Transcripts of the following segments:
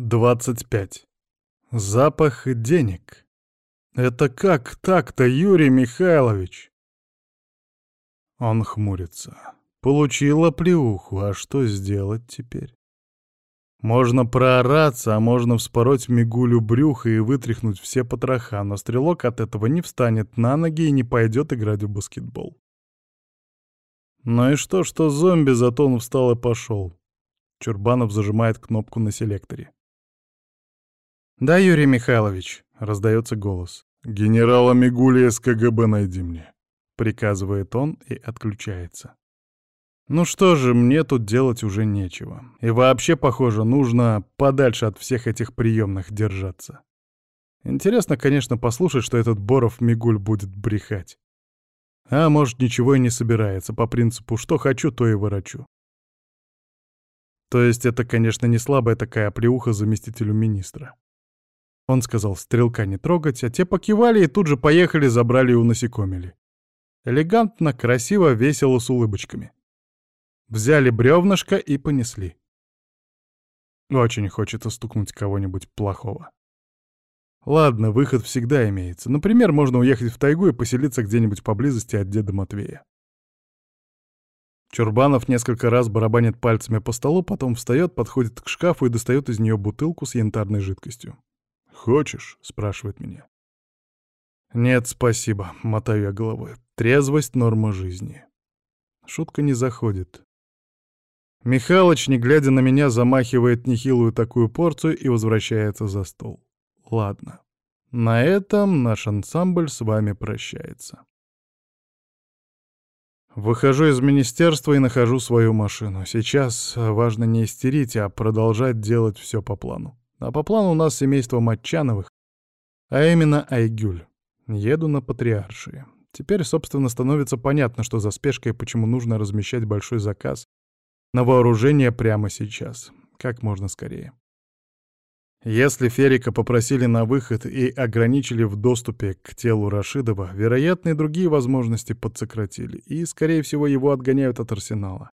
25. Запах денег. Это как так-то, Юрий Михайлович? Он хмурится. Получила плеуху, а что сделать теперь? Можно проораться, а можно вспороть Мигулю брюха и вытряхнуть все потроха, но стрелок от этого не встанет на ноги и не пойдет играть в баскетбол. Ну и что, что зомби, зато он встал и пошел. Чурбанов зажимает кнопку на селекторе. «Да, Юрий Михайлович», — раздается голос. «Генерала Мигули из КГБ найди мне», — приказывает он и отключается. Ну что же, мне тут делать уже нечего. И вообще, похоже, нужно подальше от всех этих приемных держаться. Интересно, конечно, послушать, что этот Боров Мигуль будет брехать. А может, ничего и не собирается, по принципу «что хочу, то и ворочу». То есть это, конечно, не слабая такая плеуха заместителю министра. Он сказал стрелка не трогать, а те покивали и тут же поехали, забрали и унасекомили. Элегантно, красиво, весело, с улыбочками. Взяли бревнышко и понесли. Очень хочется стукнуть кого-нибудь плохого. Ладно, выход всегда имеется. Например, можно уехать в тайгу и поселиться где-нибудь поблизости от деда Матвея. Чурбанов несколько раз барабанит пальцами по столу, потом встает, подходит к шкафу и достает из нее бутылку с янтарной жидкостью. «Хочешь?» — спрашивает меня. «Нет, спасибо», — мотаю я головой. «Трезвость — норма жизни». Шутка не заходит. Михалыч, не глядя на меня, замахивает нехилую такую порцию и возвращается за стол. Ладно. На этом наш ансамбль с вами прощается. Выхожу из министерства и нахожу свою машину. Сейчас важно не истерить, а продолжать делать все по плану. А по плану у нас семейство Матчановых, а именно Айгюль. Еду на Патриаршие. Теперь, собственно, становится понятно, что за спешкой почему нужно размещать большой заказ на вооружение прямо сейчас, как можно скорее. Если Ферика попросили на выход и ограничили в доступе к телу Рашидова, вероятно, и другие возможности подсократили, и, скорее всего, его отгоняют от арсенала.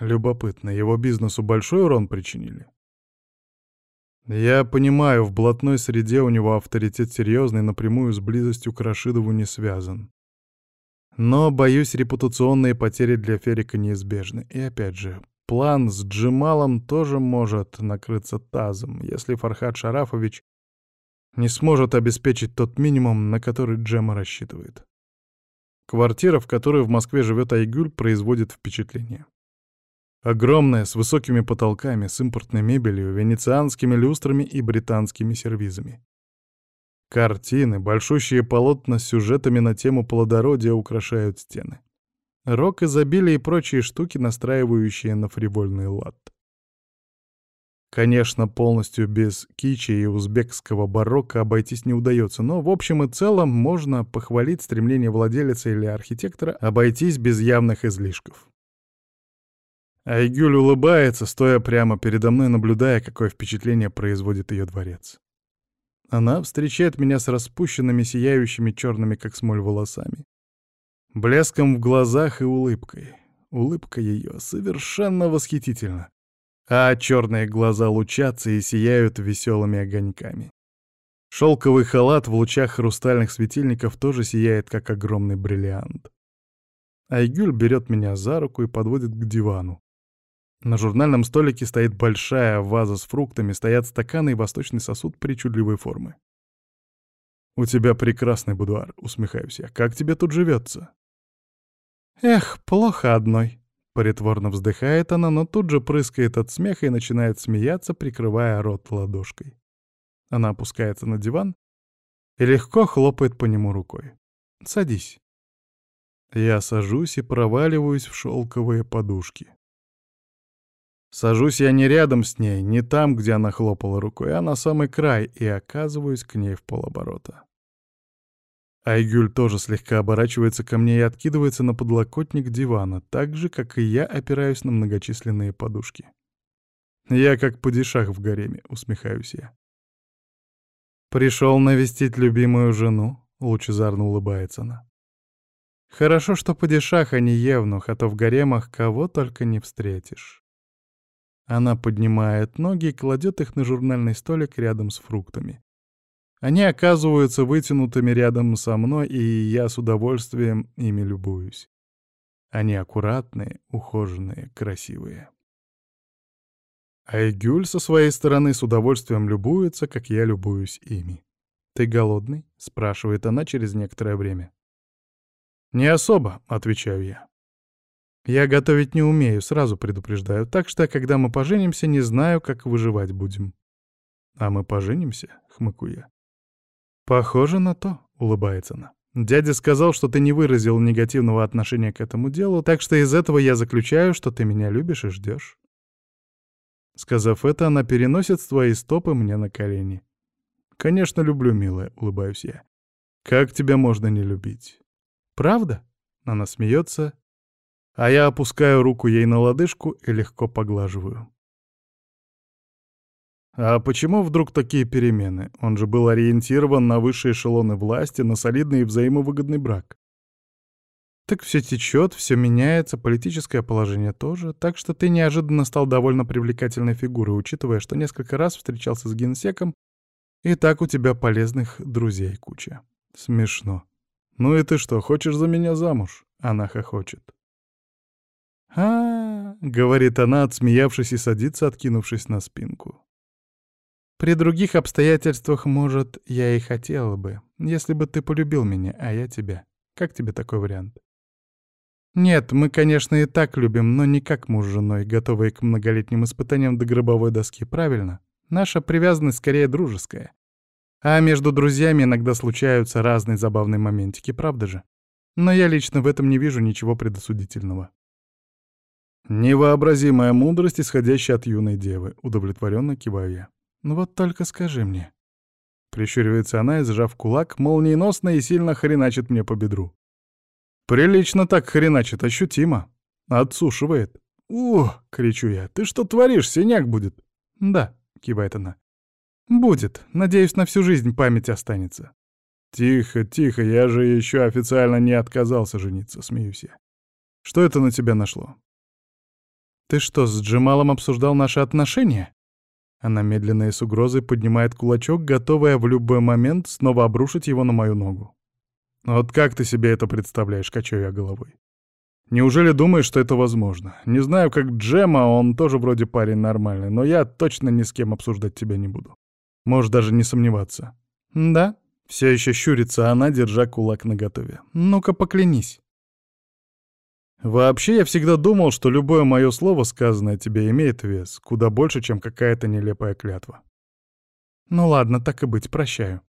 Любопытно, его бизнесу большой урон причинили? Я понимаю, в блатной среде у него авторитет серьезный, напрямую с близостью к Рашидову не связан. Но, боюсь, репутационные потери для Ферика неизбежны. И опять же, план с Джималом тоже может накрыться тазом, если Фархад Шарафович не сможет обеспечить тот минимум, на который Джема рассчитывает. Квартира, в которой в Москве живет Айгуль, производит впечатление. Огромная, с высокими потолками, с импортной мебелью, венецианскими люстрами и британскими сервизами. Картины, большущие полотна с сюжетами на тему плодородия украшают стены. Рок изобилия и прочие штуки, настраивающие на фривольный лад. Конечно, полностью без кичи и узбекского барокко обойтись не удается, но в общем и целом можно похвалить стремление владелицы или архитектора обойтись без явных излишков. Айгюль улыбается, стоя прямо передо мной, наблюдая, какое впечатление производит ее дворец. Она встречает меня с распущенными, сияющими черными, как смоль, волосами. Блеском в глазах и улыбкой. Улыбка ее совершенно восхитительна. А черные глаза лучатся и сияют веселыми огоньками. Шелковый халат в лучах хрустальных светильников тоже сияет, как огромный бриллиант. Айгюль берет меня за руку и подводит к дивану. На журнальном столике стоит большая ваза с фруктами, стоят стаканы и восточный сосуд причудливой формы. «У тебя прекрасный будуар», — усмехаюсь я. «Как тебе тут живется?» «Эх, плохо одной», — притворно вздыхает она, но тут же прыскает от смеха и начинает смеяться, прикрывая рот ладошкой. Она опускается на диван и легко хлопает по нему рукой. «Садись». Я сажусь и проваливаюсь в шелковые подушки. Сажусь я не рядом с ней, не там, где она хлопала рукой, а на самый край, и оказываюсь к ней в полоборота. Айгюль тоже слегка оборачивается ко мне и откидывается на подлокотник дивана, так же, как и я опираюсь на многочисленные подушки. Я как падишах в гареме, усмехаюсь я. Пришел навестить любимую жену, лучезарно улыбается она. Хорошо, что падишах, а не евнух, а то в гаремах кого только не встретишь. Она поднимает ноги и кладет их на журнальный столик рядом с фруктами. Они оказываются вытянутыми рядом со мной, и я с удовольствием ими любуюсь. Они аккуратные, ухоженные, красивые. Айгюль со своей стороны с удовольствием любуется, как я любуюсь ими. «Ты голодный?» — спрашивает она через некоторое время. «Не особо», — отвечаю я. «Я готовить не умею, сразу предупреждаю, так что, когда мы поженимся, не знаю, как выживать будем». «А мы поженимся?» — хмыку я. «Похоже на то», — улыбается она. «Дядя сказал, что ты не выразил негативного отношения к этому делу, так что из этого я заключаю, что ты меня любишь и ждешь». Сказав это, она переносит свои стопы мне на колени. «Конечно, люблю, милая», — улыбаюсь я. «Как тебя можно не любить?» «Правда?» — она смеется, а я опускаю руку ей на лодыжку и легко поглаживаю. А почему вдруг такие перемены? Он же был ориентирован на высшие эшелоны власти, на солидный и взаимовыгодный брак. Так все течет, все меняется, политическое положение тоже, так что ты неожиданно стал довольно привлекательной фигурой, учитывая, что несколько раз встречался с генсеком, и так у тебя полезных друзей куча. Смешно. Ну и ты что, хочешь за меня замуж? Она хохочет. А, говорит она, отсмеявшись и садится, откинувшись на спинку. При других обстоятельствах, может, я и хотела бы, если бы ты полюбил меня, а я тебя. Как тебе такой вариант? Нет, мы, конечно, и так любим, но не как муж с женой, готовые к многолетним испытаниям до гробовой доски, правильно? Наша привязанность скорее дружеская. А между друзьями иногда случаются разные забавные моментики, правда же? Но я лично в этом не вижу ничего предосудительного. Невообразимая мудрость, исходящая от юной девы, удовлетворенно киваю я. Ну вот только скажи мне. Прищуривается она и, сжав кулак, молниеносно и сильно хреначит мне по бедру. Прилично так хреначит, ощутимо. Отсушивает. «Ух!» — кричу я. «Ты что творишь? Синяк будет!» «Да», — кивает она. «Будет. Надеюсь, на всю жизнь память останется». «Тихо, тихо, я же еще официально не отказался жениться», — смеюсь я. «Что это на тебя нашло?» «Ты что, с Джемалом обсуждал наши отношения?» Она медленно и с угрозой поднимает кулачок, готовая в любой момент снова обрушить его на мою ногу. «Вот как ты себе это представляешь?» — качаю я головой. «Неужели думаешь, что это возможно? Не знаю, как Джема, он тоже вроде парень нормальный, но я точно ни с кем обсуждать тебя не буду. Можешь даже не сомневаться». «Да?» — все еще щурится она, держа кулак наготове. «Ну-ка, поклянись». Вообще, я всегда думал, что любое мое слово, сказанное тебе, имеет вес, куда больше, чем какая-то нелепая клятва. Ну ладно, так и быть, прощаю.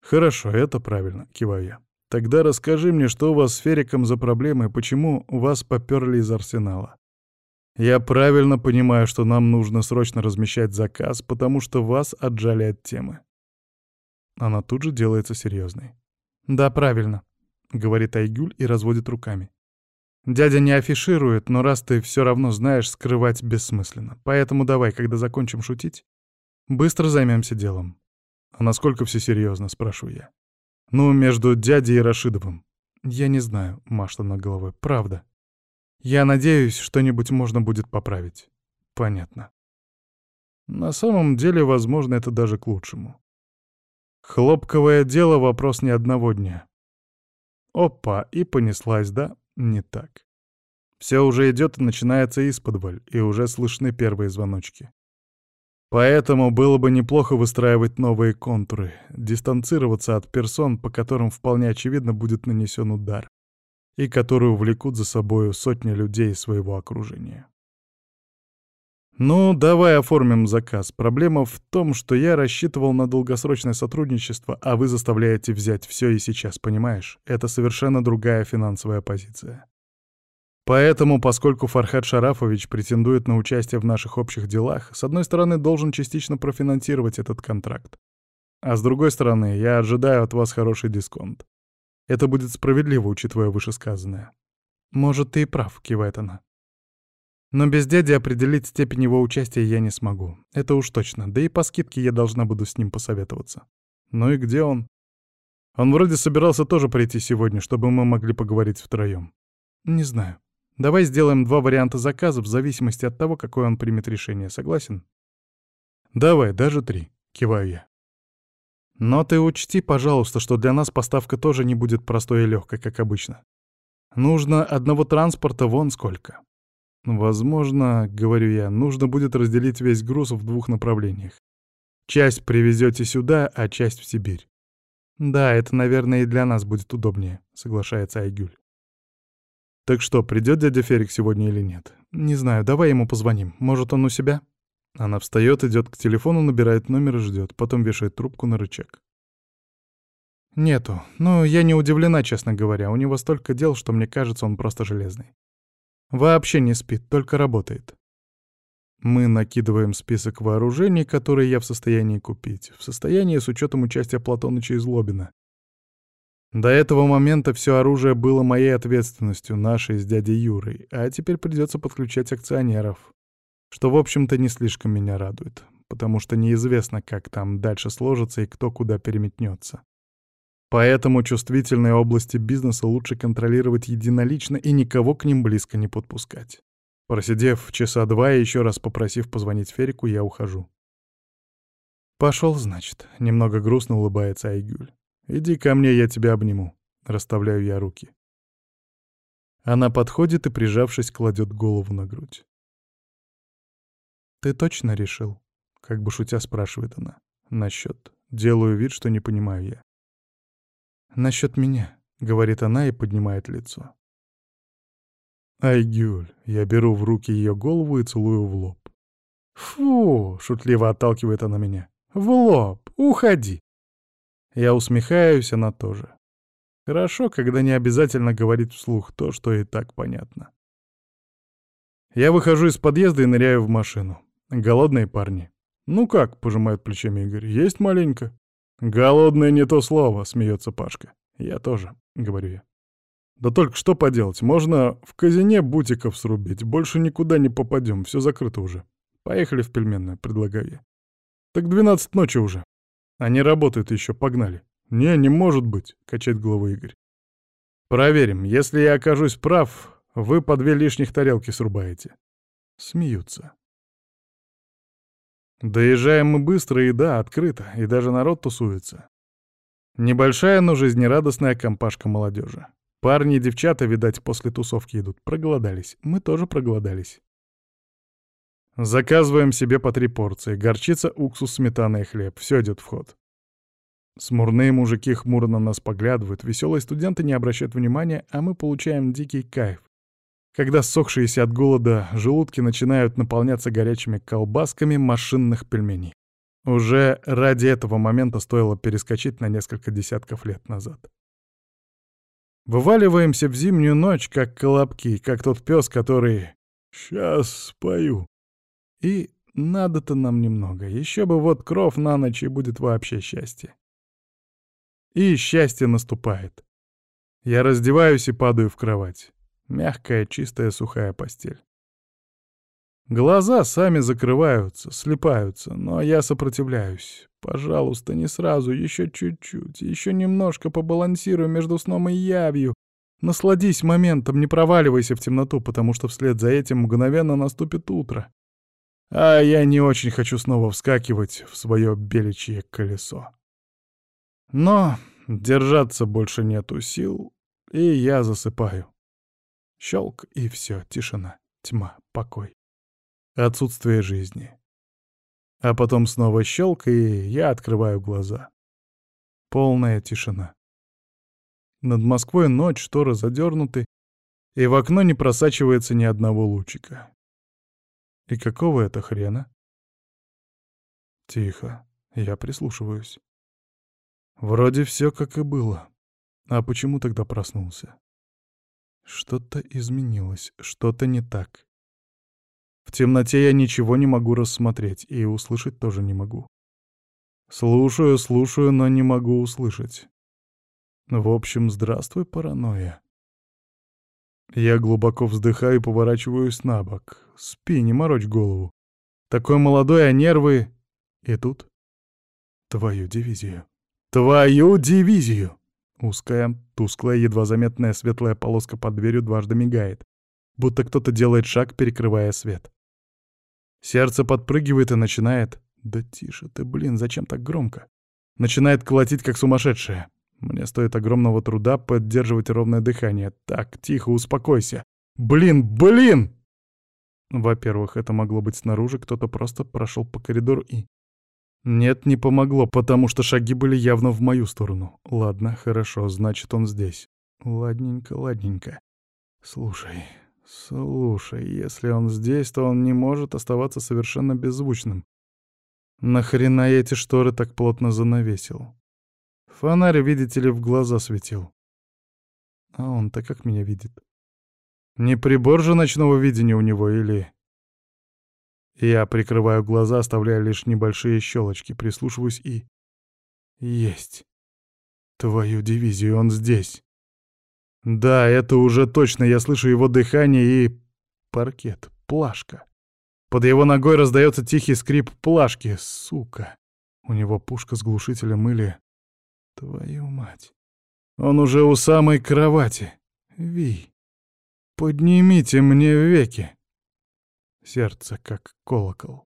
Хорошо, это правильно, киваю я. Тогда расскажи мне, что у вас с Фериком за проблемы и почему вас поперли из арсенала. Я правильно понимаю, что нам нужно срочно размещать заказ, потому что вас отжали от темы. Она тут же делается серьезной. «Да, правильно», — говорит Айгюль и разводит руками. Дядя не афиширует, но раз ты все равно знаешь, скрывать бессмысленно. Поэтому давай, когда закончим шутить, быстро займемся делом. А насколько все серьезно, спрашиваю я. Ну, между дядей и Рашидовым. Я не знаю, Машта над головой, правда. Я надеюсь, что-нибудь можно будет поправить. Понятно. На самом деле, возможно, это даже к лучшему. Хлопковое дело — вопрос не одного дня. Опа, и понеслась, да? Не так. Все уже идет и начинается исподволь, и уже слышны первые звоночки. Поэтому было бы неплохо выстраивать новые контуры, дистанцироваться от персон, по которым вполне очевидно будет нанесен удар, и которые увлекут за собою сотни людей своего окружения. «Ну, давай оформим заказ. Проблема в том, что я рассчитывал на долгосрочное сотрудничество, а вы заставляете взять все и сейчас, понимаешь? Это совершенно другая финансовая позиция. Поэтому, поскольку Фархад Шарафович претендует на участие в наших общих делах, с одной стороны, должен частично профинансировать этот контракт. А с другой стороны, я ожидаю от вас хороший дисконт. Это будет справедливо, учитывая вышесказанное. «Может, ты и прав», — кивает она. Но без дяди определить степень его участия я не смогу. Это уж точно. Да и по скидке я должна буду с ним посоветоваться. Ну и где он? Он вроде собирался тоже прийти сегодня, чтобы мы могли поговорить втроем. Не знаю. Давай сделаем два варианта заказа в зависимости от того, какое он примет решение. Согласен? Давай, даже три, киваю я. Но ты учти, пожалуйста, что для нас поставка тоже не будет простой и легкой, как обычно. Нужно одного транспорта вон сколько. Возможно, говорю я, нужно будет разделить весь груз в двух направлениях. Часть привезете сюда, а часть в Сибирь. Да, это, наверное, и для нас будет удобнее, соглашается Айгюль. Так что, придет дядя Ферик сегодня или нет? Не знаю, давай ему позвоним. Может, он у себя? Она встает, идет к телефону, набирает номер и ждет, потом вешает трубку на рычаг. Нету. Ну, я не удивлена, честно говоря. У него столько дел, что мне кажется, он просто железный. Вообще не спит, только работает. Мы накидываем список вооружений, которые я в состоянии купить. В состоянии с учетом участия Платоныча и Злобина. До этого момента все оружие было моей ответственностью, нашей с дядей Юрой, а теперь придется подключать акционеров что, в общем-то, не слишком меня радует, потому что неизвестно, как там дальше сложится и кто куда переметнется. Поэтому чувствительные области бизнеса лучше контролировать единолично и никого к ним близко не подпускать. Просидев часа два и еще раз попросив позвонить Ферику, я ухожу. Пошел, значит», — немного грустно улыбается Айгюль. «Иди ко мне, я тебя обниму», — расставляю я руки. Она подходит и, прижавшись, кладет голову на грудь. «Ты точно решил?» — как бы шутя спрашивает она. «Насчет?» Делаю вид, что не понимаю я. «Насчет меня», — говорит она и поднимает лицо. «Ай, Гюль!» — я беру в руки ее голову и целую в лоб. «Фу!» — шутливо отталкивает она меня. «В лоб! Уходи!» Я усмехаюсь, она тоже. Хорошо, когда не обязательно говорить вслух то, что и так понятно. Я выхожу из подъезда и ныряю в машину. Голодные парни. Ну как, пожимает плечами Игорь, есть маленько. Голодное не то слово, смеется Пашка. Я тоже, говорю я. Да только что поделать, можно в казине бутиков срубить, больше никуда не попадем, все закрыто уже. Поехали в пельменную, предлагаю я. Так двенадцать ночи уже. Они работают еще, погнали. Не, не может быть, качает головой Игорь. Проверим, если я окажусь прав, вы по две лишних тарелки срубаете. Смеются. Доезжаем мы быстро и да, открыто, и даже народ тусуется. Небольшая, но жизнерадостная компашка молодежи. Парни и девчата, видать, после тусовки идут. Проголодались. Мы тоже проголодались. Заказываем себе по три порции. Горчица, уксус, сметана и хлеб. Все идет в ход. Смурные мужики хмуро на нас поглядывают, веселые студенты не обращают внимания, а мы получаем дикий кайф, когда ссохшиеся от голода желудки начинают наполняться горячими колбасками машинных пельменей. Уже ради этого момента стоило перескочить на несколько десятков лет назад. Вываливаемся в зимнюю ночь, как колобки, как тот пес, который «сейчас спою». И надо-то нам немного. Еще бы вот кров на ночь, и будет вообще счастье. И счастье наступает. Я раздеваюсь и падаю в кровать. Мягкая, чистая, сухая постель. Глаза сами закрываются, слепаются, но я сопротивляюсь. Пожалуйста, не сразу, еще чуть-чуть, еще немножко побалансируй между сном и явью. Насладись моментом, не проваливайся в темноту, потому что вслед за этим мгновенно наступит утро. А я не очень хочу снова вскакивать в свое беличье колесо. Но держаться больше нету сил, и я засыпаю. Щелк, и все, тишина, тьма, покой. Отсутствие жизни. А потом снова щелк, и я открываю глаза. Полная тишина. Над Москвой ночь, шторы задернуты, и в окно не просачивается ни одного лучика. И какого это хрена? Тихо, я прислушиваюсь. Вроде все как и было. А почему тогда проснулся? Что-то изменилось, что-то не так. В темноте я ничего не могу рассмотреть и услышать тоже не могу. Слушаю, слушаю, но не могу услышать. В общем, здравствуй, паранойя. Я глубоко вздыхаю и поворачиваюсь на бок. Спи, не морочь голову. Такой молодой, а нервы... И тут... Твою дивизию. Твою дивизию! Узкая, тусклая, едва заметная светлая полоска под дверью дважды мигает. будто кто-то делает шаг, перекрывая свет. Сердце подпрыгивает и начинает... Да тише ты, блин, зачем так громко? Начинает колотить, как сумасшедшее. Мне стоит огромного труда поддерживать ровное дыхание. Так, тихо, успокойся. Блин, блин! Во-первых, это могло быть снаружи, кто-то просто прошел по коридору и... Нет, не помогло, потому что шаги были явно в мою сторону. Ладно, хорошо, значит, он здесь. Ладненько, ладненько. Слушай, слушай, если он здесь, то он не может оставаться совершенно беззвучным. Нахрена я эти шторы так плотно занавесил? Фонарь, видите ли, в глаза светил. А он-то как меня видит? Не прибор же ночного видения у него или... Я прикрываю глаза, оставляя лишь небольшие щелочки, прислушиваюсь и... Есть. Твою дивизию, он здесь. Да, это уже точно, я слышу его дыхание и... Паркет, плашка. Под его ногой раздается тихий скрип плашки, сука. У него пушка с глушителем или... Твою мать. Он уже у самой кровати. Ви, поднимите мне веки. Сердце как колокол.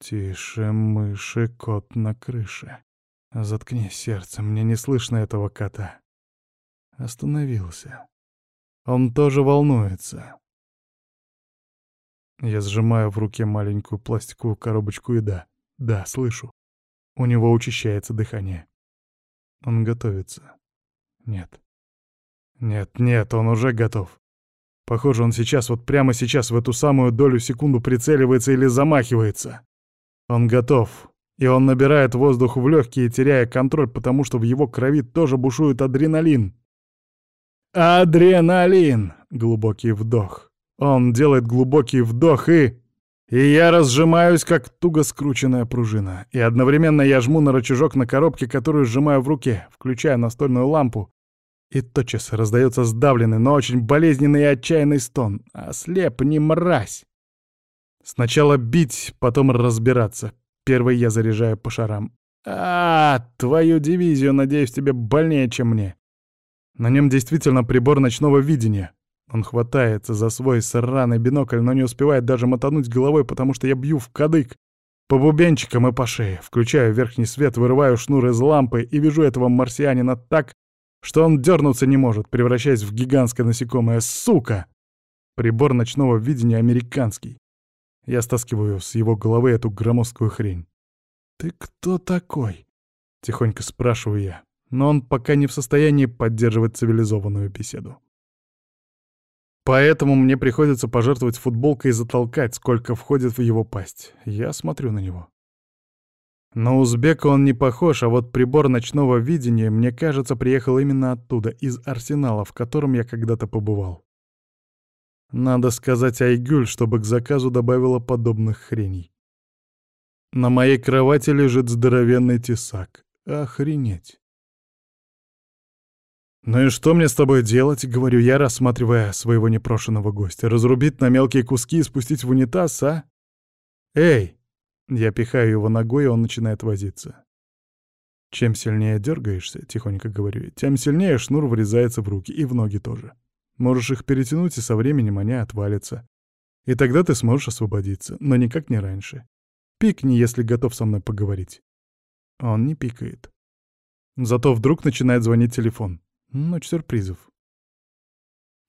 Тише, мыши, кот на крыше. Заткни сердце, мне не слышно этого кота. Остановился. Он тоже волнуется. Я сжимаю в руке маленькую пластиковую коробочку и да, да, слышу. У него учащается дыхание. Он готовится. Нет. Нет, нет, он уже готов. Похоже, он сейчас, вот прямо сейчас, в эту самую долю секунду прицеливается или замахивается. Он готов. И он набирает воздух в легкие, теряя контроль, потому что в его крови тоже бушует адреналин. Адреналин! Глубокий вдох. Он делает глубокий вдох и... И я разжимаюсь, как туго скрученная пружина. И одновременно я жму на рычажок на коробке, которую сжимаю в руке, включая настольную лампу. И тотчас раздается сдавленный, но очень болезненный и отчаянный стон. А слеп не мразь. Сначала бить, потом разбираться. Первый я заряжаю по шарам. А, твою дивизию, надеюсь, тебе больнее, чем мне. На нем действительно прибор ночного видения. Он хватается за свой сраный бинокль, но не успевает даже мотануть головой, потому что я бью в кадык. По бубенчикам и по шее. Включаю верхний свет, вырываю шнур из лампы и вижу этого марсианина так, что он дернуться не может, превращаясь в гигантское насекомое. Сука! Прибор ночного видения американский. Я стаскиваю с его головы эту громоздкую хрень. «Ты кто такой?» — тихонько спрашиваю я. Но он пока не в состоянии поддерживать цивилизованную беседу. Поэтому мне приходится пожертвовать футболкой и затолкать, сколько входит в его пасть. Я смотрю на него. На узбека он не похож, а вот прибор ночного видения, мне кажется, приехал именно оттуда, из арсенала, в котором я когда-то побывал. Надо сказать Айгюль, чтобы к заказу добавила подобных хреней. На моей кровати лежит здоровенный тесак. Охренеть. «Ну и что мне с тобой делать?» — говорю я, рассматривая своего непрошенного гостя. «Разрубить на мелкие куски и спустить в унитаз, а? Эй!» Я пихаю его ногой, и он начинает возиться. Чем сильнее дергаешься, тихонько говорю, тем сильнее шнур врезается в руки и в ноги тоже. Можешь их перетянуть, и со временем они отвалятся. И тогда ты сможешь освободиться, но никак не раньше. Пикни, если готов со мной поговорить. Он не пикает. Зато вдруг начинает звонить телефон. Ночь сюрпризов.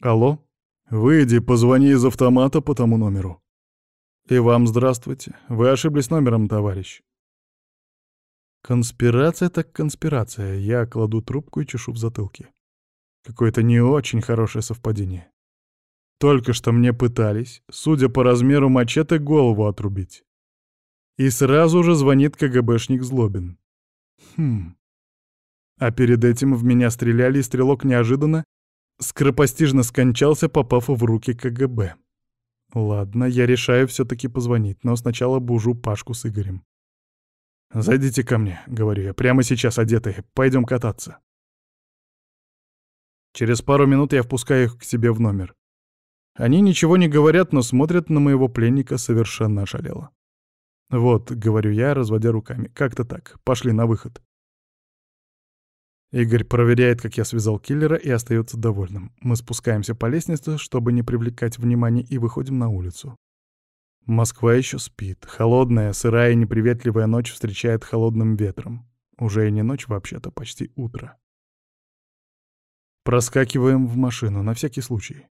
Алло? Выйди, позвони из автомата по тому номеру. И вам здравствуйте. Вы ошиблись номером, товарищ. Конспирация так конспирация. Я кладу трубку и чешу в затылке. Какое-то не очень хорошее совпадение. Только что мне пытались, судя по размеру мачете, голову отрубить. И сразу же звонит КГБшник Злобин. Хм. А перед этим в меня стреляли, и стрелок неожиданно скоропостижно скончался, попав в руки КГБ. Ладно, я решаю все-таки позвонить, но сначала бужу Пашку с Игорем. «Зайдите ко мне», — говорю я, — «прямо сейчас одетые, пойдем кататься». Через пару минут я впускаю их к себе в номер. Они ничего не говорят, но смотрят на моего пленника совершенно ошалело. «Вот», — говорю я, разводя руками, — «как-то так, пошли на выход». Игорь проверяет, как я связал киллера, и остается довольным. Мы спускаемся по лестнице, чтобы не привлекать внимания, и выходим на улицу. Москва еще спит. Холодная, сырая и неприветливая ночь встречает холодным ветром. Уже и не ночь вообще-то, почти утро. Проскакиваем в машину, на всякий случай.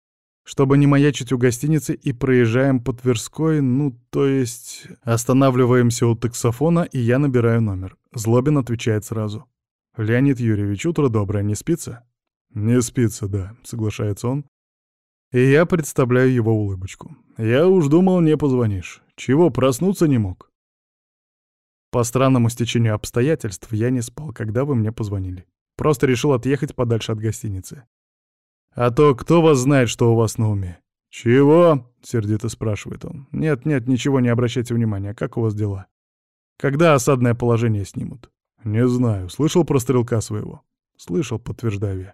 Чтобы не маячить у гостиницы, и проезжаем по Тверской, ну, то есть... Останавливаемся у таксофона, и я набираю номер. Злобин отвечает сразу. «Леонид Юрьевич, утро доброе, не спится?» «Не спится, да», — соглашается он. И я представляю его улыбочку. «Я уж думал, не позвонишь. Чего, проснуться не мог?» По странному стечению обстоятельств я не спал, когда вы мне позвонили. Просто решил отъехать подальше от гостиницы. А то кто вас знает, что у вас на уме? «Чего?» — сердито спрашивает он. «Нет, нет, ничего, не обращайте внимания. Как у вас дела? Когда осадное положение снимут?» «Не знаю. Слышал про стрелка своего?» «Слышал», — подтверждаю я.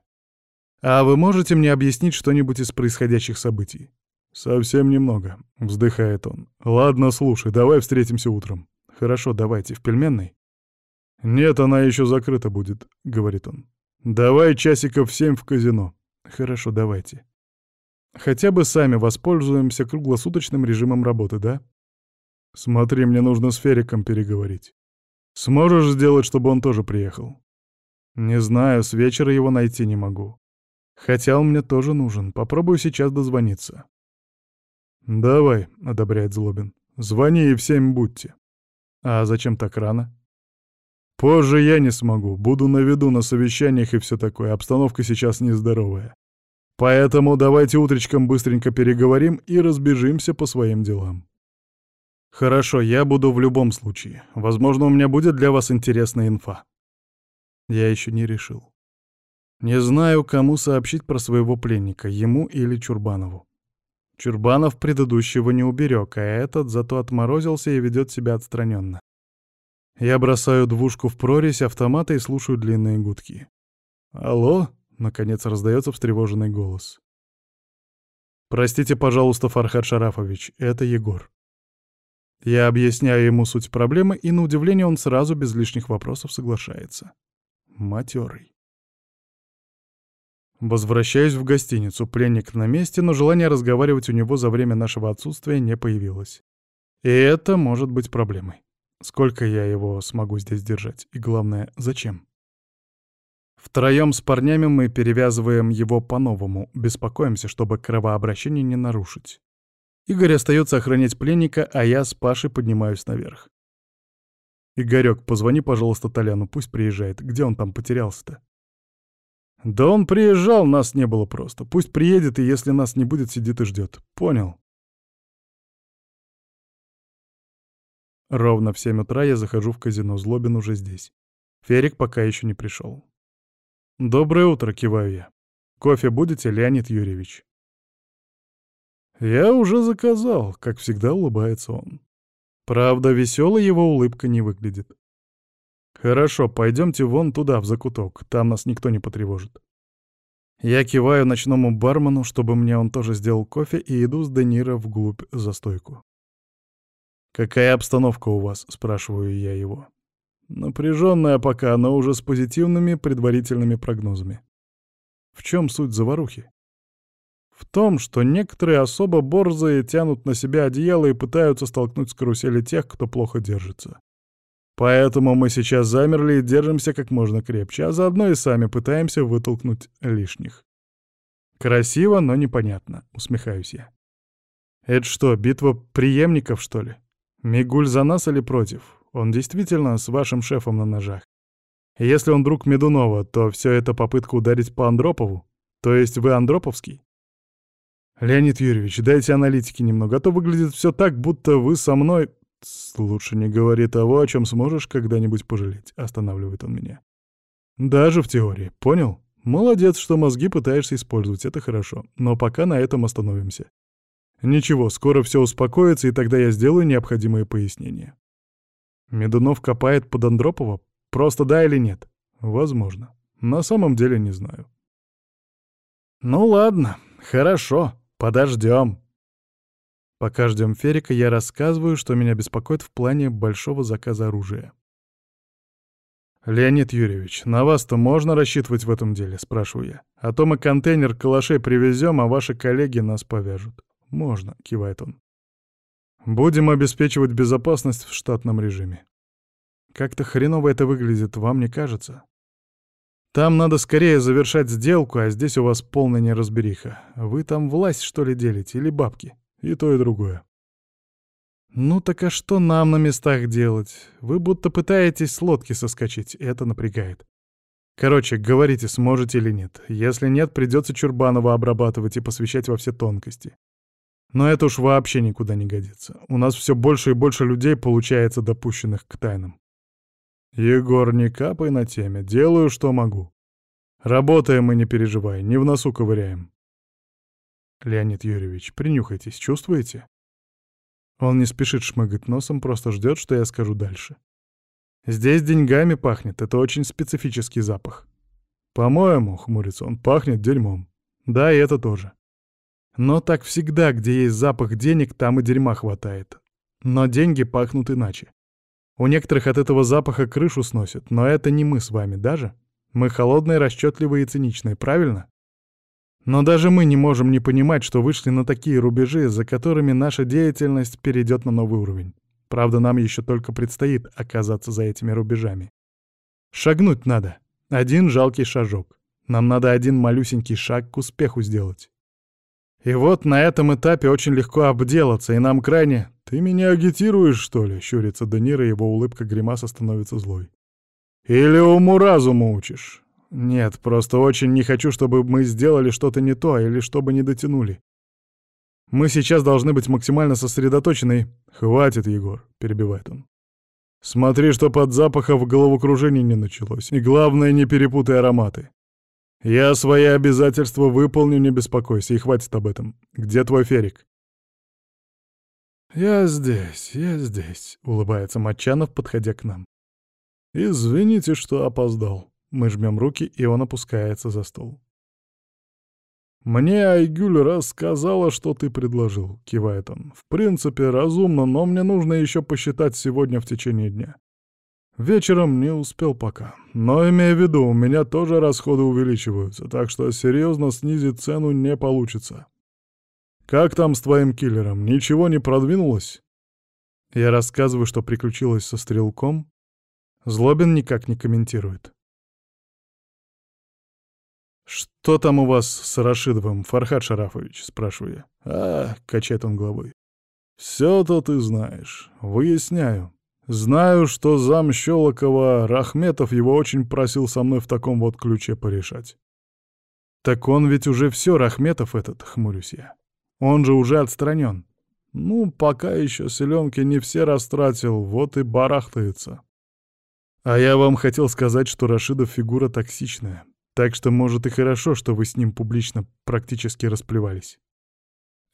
«А вы можете мне объяснить что-нибудь из происходящих событий?» «Совсем немного», — вздыхает он. «Ладно, слушай, давай встретимся утром». «Хорошо, давайте. В пельменной?» «Нет, она еще закрыта будет», — говорит он. «Давай часиков семь в казино». «Хорошо, давайте». «Хотя бы сами воспользуемся круглосуточным режимом работы, да?» «Смотри, мне нужно с Фериком переговорить». Сможешь сделать, чтобы он тоже приехал? Не знаю, с вечера его найти не могу. Хотя он мне тоже нужен. Попробую сейчас дозвониться. Давай, одобряет Злобин. Звони и в семь будьте. А зачем так рано? Позже я не смогу. Буду на виду на совещаниях и все такое. Обстановка сейчас нездоровая. Поэтому давайте утречком быстренько переговорим и разбежимся по своим делам. Хорошо, я буду в любом случае. Возможно, у меня будет для вас интересная инфа. Я еще не решил. Не знаю, кому сообщить про своего пленника, ему или Чурбанову. Чурбанов предыдущего не уберег, а этот зато отморозился и ведет себя отстраненно. Я бросаю двушку в прорезь автомата и слушаю длинные гудки. «Алло?» — наконец раздается встревоженный голос. «Простите, пожалуйста, Фархад Шарафович, это Егор. Я объясняю ему суть проблемы, и на удивление он сразу без лишних вопросов соглашается. Матерый. Возвращаюсь в гостиницу. Пленник на месте, но желание разговаривать у него за время нашего отсутствия не появилось. И это может быть проблемой. Сколько я его смогу здесь держать? И главное, зачем? Втроем с парнями мы перевязываем его по-новому, беспокоимся, чтобы кровообращение не нарушить. Игорь остается охранять пленника, а я с Пашей поднимаюсь наверх. «Игорёк, позвони, пожалуйста, Толяну, пусть приезжает. Где он там потерялся-то?» «Да он приезжал, нас не было просто. Пусть приедет, и если нас не будет, сидит и ждет. Понял?» Ровно в семь утра я захожу в казино, Злобин уже здесь. Ферик пока еще не пришел. «Доброе утро», — киваю я. «Кофе будете, Леонид Юрьевич?» «Я уже заказал», — как всегда улыбается он. Правда, веселой его улыбка не выглядит. «Хорошо, пойдемте вон туда, в закуток, там нас никто не потревожит». Я киваю ночному бармену, чтобы мне он тоже сделал кофе, и иду с Денира вглубь за стойку. «Какая обстановка у вас?» — спрашиваю я его. Напряженная пока, но уже с позитивными предварительными прогнозами. В чем суть заварухи? В том, что некоторые особо борзые тянут на себя одеяло и пытаются столкнуть с карусели тех, кто плохо держится. Поэтому мы сейчас замерли и держимся как можно крепче, а заодно и сами пытаемся вытолкнуть лишних. Красиво, но непонятно, усмехаюсь я. Это что, битва преемников, что ли? Мигуль за нас или против? Он действительно с вашим шефом на ножах. Если он друг Медунова, то все это попытка ударить по Андропову? То есть вы Андроповский? «Леонид Юрьевич, дайте аналитики немного, а то выглядит все так, будто вы со мной...» «Лучше не говори того, о чем сможешь когда-нибудь пожалеть», — останавливает он меня. «Даже в теории, понял? Молодец, что мозги пытаешься использовать, это хорошо, но пока на этом остановимся. Ничего, скоро все успокоится, и тогда я сделаю необходимые пояснения». Медунов копает под Андропова? Просто да или нет? Возможно. На самом деле не знаю. «Ну ладно, хорошо», Подождем. Пока ждем Ферика, я рассказываю, что меня беспокоит в плане большого заказа оружия. «Леонид Юрьевич, на вас-то можно рассчитывать в этом деле?» — спрашиваю я. «А то мы контейнер калашей привезем, а ваши коллеги нас повяжут». «Можно», — кивает он. «Будем обеспечивать безопасность в штатном режиме». «Как-то хреново это выглядит, вам не кажется?» «Там надо скорее завершать сделку, а здесь у вас полная неразбериха. Вы там власть, что ли, делите, или бабки?» «И то, и другое». «Ну так а что нам на местах делать? Вы будто пытаетесь с лодки соскочить, это напрягает. Короче, говорите, сможете или нет. Если нет, придется Чурбанова обрабатывать и посвящать во все тонкости. Но это уж вообще никуда не годится. У нас все больше и больше людей получается допущенных к тайнам. Егор, не капай на теме, делаю, что могу. Работаем и не переживай, не в носу ковыряем. Леонид Юрьевич, принюхайтесь, чувствуете? Он не спешит шмыгать носом, просто ждет, что я скажу дальше. Здесь деньгами пахнет, это очень специфический запах. По-моему, хмурится он, пахнет дерьмом. Да, и это тоже. Но так всегда, где есть запах денег, там и дерьма хватает. Но деньги пахнут иначе. У некоторых от этого запаха крышу сносит, но это не мы с вами даже. Мы холодные, расчетливые и циничные, правильно? Но даже мы не можем не понимать, что вышли на такие рубежи, за которыми наша деятельность перейдет на новый уровень. Правда, нам еще только предстоит оказаться за этими рубежами. Шагнуть надо. Один жалкий шажок. Нам надо один малюсенький шаг к успеху сделать. И вот на этом этапе очень легко обделаться, и нам крайне... «Ты меня агитируешь, что ли?» — щурится Данира, его улыбка гримаса становится злой. «Или уму-разуму учишь?» Нет, просто очень не хочу, чтобы мы сделали что-то не то или чтобы не дотянули. Мы сейчас должны быть максимально сосредоточены. Хватит, Егор, перебивает он. Смотри, что под запахом в головокружении не началось. И главное, не перепутай ароматы. Я свои обязательства выполню, не беспокойся, и хватит об этом. Где твой ферик? «Я здесь, я здесь», — улыбается Мачанов, подходя к нам. «Извините, что опоздал. Мы жмем руки, и он опускается за стол. «Мне Айгюль рассказала, что ты предложил», — кивает он. «В принципе, разумно, но мне нужно еще посчитать сегодня в течение дня. Вечером не успел пока. Но, имея в виду, у меня тоже расходы увеличиваются, так что серьезно снизить цену не получится. Как там с твоим киллером? Ничего не продвинулось?» Я рассказываю, что приключилось со стрелком. Злобин никак не комментирует. «Что там у вас с Рашидовым, Фархад Шарафович?» — спрашиваю я. «А, — качает он головой. Все-то ты знаешь. Выясняю. Знаю, что зам Щелокова Рахметов его очень просил со мной в таком вот ключе порешать. Так он ведь уже все, Рахметов этот, хмурюсь я. Он же уже отстранен. Ну, пока еще селенки не все растратил, вот и барахтается. А я вам хотел сказать, что Рашидов фигура токсичная. Так что, может, и хорошо, что вы с ним публично практически расплевались.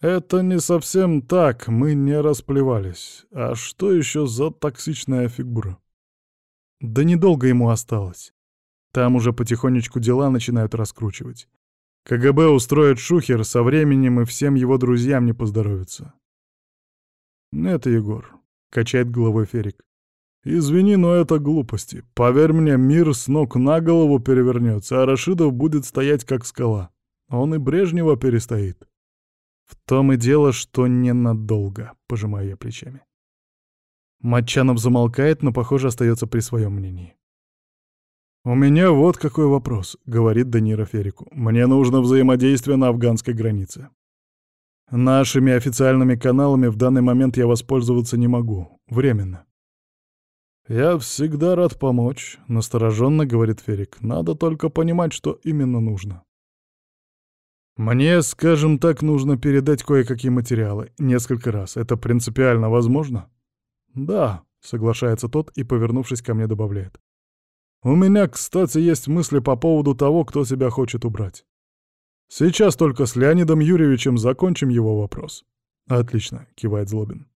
Это не совсем так, мы не расплевались. А что еще за токсичная фигура? Да недолго ему осталось. Там уже потихонечку дела начинают раскручивать. КГБ устроит шухер, со временем и всем его друзьям не поздоровится. «Нет, Егор», — качает головой Ферик. «Извини, но это глупости. Поверь мне, мир с ног на голову перевернется, а Рашидов будет стоять как скала. Он и Брежнева перестоит». «В том и дело, что ненадолго», — пожимаю я плечами. Матчанов замолкает, но, похоже, остается при своем мнении. «У меня вот какой вопрос», — говорит Данира Ферику. «Мне нужно взаимодействие на афганской границе. Нашими официальными каналами в данный момент я воспользоваться не могу. Временно. «Я всегда рад помочь», — настороженно говорит Ферик. «Надо только понимать, что именно нужно». «Мне, скажем так, нужно передать кое-какие материалы. Несколько раз. Это принципиально возможно?» «Да», — соглашается тот и, повернувшись ко мне, добавляет. «У меня, кстати, есть мысли по поводу того, кто себя хочет убрать. Сейчас только с Леонидом Юрьевичем закончим его вопрос». «Отлично», — кивает Злобин.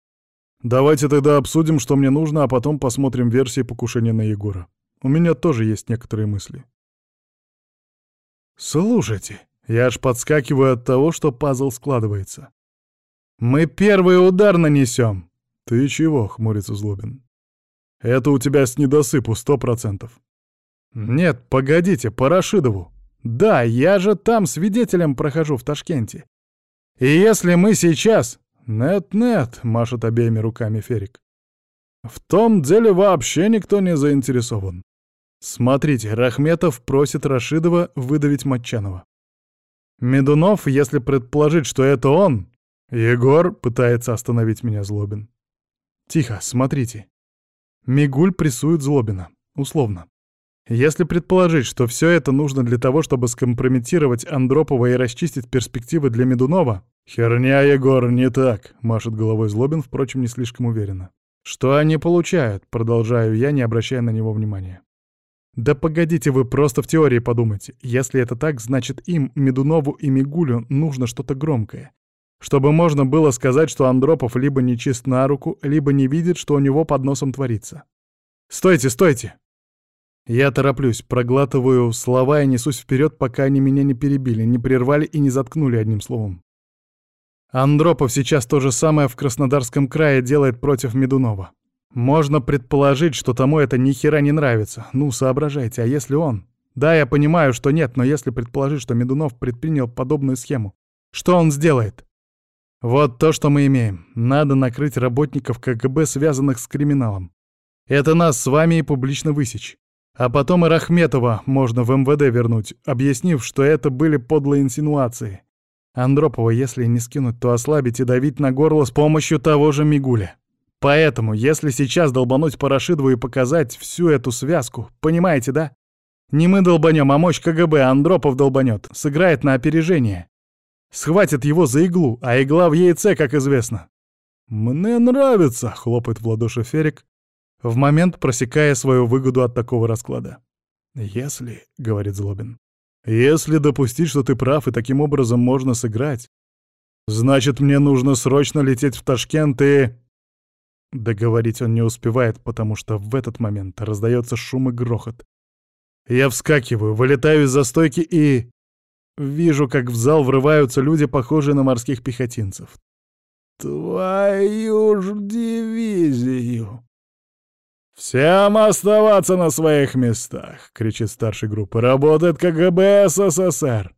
Давайте тогда обсудим, что мне нужно, а потом посмотрим версии покушения на Егора. У меня тоже есть некоторые мысли. Слушайте, я аж подскакиваю от того, что пазл складывается. Мы первый удар нанесем. Ты чего, хмурится Злобин. Это у тебя с недосыпу сто процентов. Нет, погодите, по Рашидову. Да, я же там свидетелем прохожу в Ташкенте. И если мы сейчас... Нет-нет, машет обеими руками Ферик. В том деле вообще никто не заинтересован. Смотрите, Рахметов просит Рашидова выдавить Матчанова. Медунов, если предположить, что это он... Егор пытается остановить меня Злобин. Тихо, смотрите. Мигуль прессует Злобина. Условно. Если предположить, что все это нужно для того, чтобы скомпрометировать Андропова и расчистить перспективы для Медунова... «Херня, Егор, не так», — машет головой Злобин, впрочем, не слишком уверенно. «Что они получают?» — продолжаю я, не обращая на него внимания. «Да погодите вы, просто в теории подумайте. Если это так, значит им, Медунову и Мигулю, нужно что-то громкое. Чтобы можно было сказать, что Андропов либо не чист на руку, либо не видит, что у него под носом творится. «Стойте, стойте!» Я тороплюсь, проглатываю слова и несусь вперед, пока они меня не перебили, не прервали и не заткнули одним словом. Андропов сейчас то же самое в Краснодарском крае делает против Медунова. Можно предположить, что тому это ни хера не нравится. Ну, соображайте, а если он? Да, я понимаю, что нет, но если предположить, что Медунов предпринял подобную схему, что он сделает? Вот то, что мы имеем. Надо накрыть работников КГБ, связанных с криминалом. Это нас с вами и публично высечь. А потом и Рахметова можно в МВД вернуть, объяснив, что это были подлые инсинуации. Андропова, если не скинуть, то ослабить и давить на горло с помощью того же Мигуля. Поэтому, если сейчас долбануть по Рашидову и показать всю эту связку, понимаете, да? Не мы долбанем, а мощь КГБ Андропов долбанет, сыграет на опережение. Схватит его за иглу, а игла в яйце, как известно. «Мне нравится», — хлопает в ладоши Ферик, в момент просекая свою выгоду от такого расклада. «Если», — говорит Злобин, — «если допустить, что ты прав, и таким образом можно сыграть, значит, мне нужно срочно лететь в Ташкент и...» Договорить он не успевает, потому что в этот момент раздается шум и грохот. Я вскакиваю, вылетаю из застойки и... Вижу, как в зал врываются люди, похожие на морских пехотинцев. «Твою ж дивизию!» «Всем оставаться на своих местах!» — кричит старший группы. «Работает КГБ СССР!»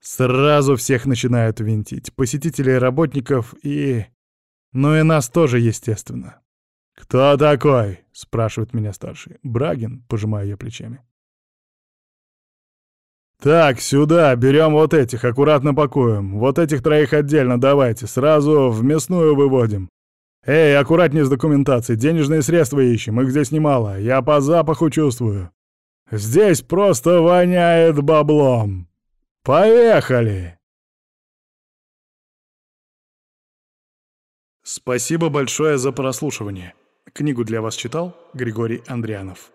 Сразу всех начинают винтить. Посетителей, работников и... Ну и нас тоже, естественно. «Кто такой?» — спрашивает меня старший. «Брагин», — пожимаю я плечами. «Так, сюда, берем вот этих, аккуратно пакуем. Вот этих троих отдельно давайте, сразу в мясную выводим. «Эй, аккуратнее с документацией, денежные средства ищем, их здесь немало, я по запаху чувствую. Здесь просто воняет баблом. Поехали!» Спасибо большое за прослушивание. Книгу для вас читал Григорий Андрианов.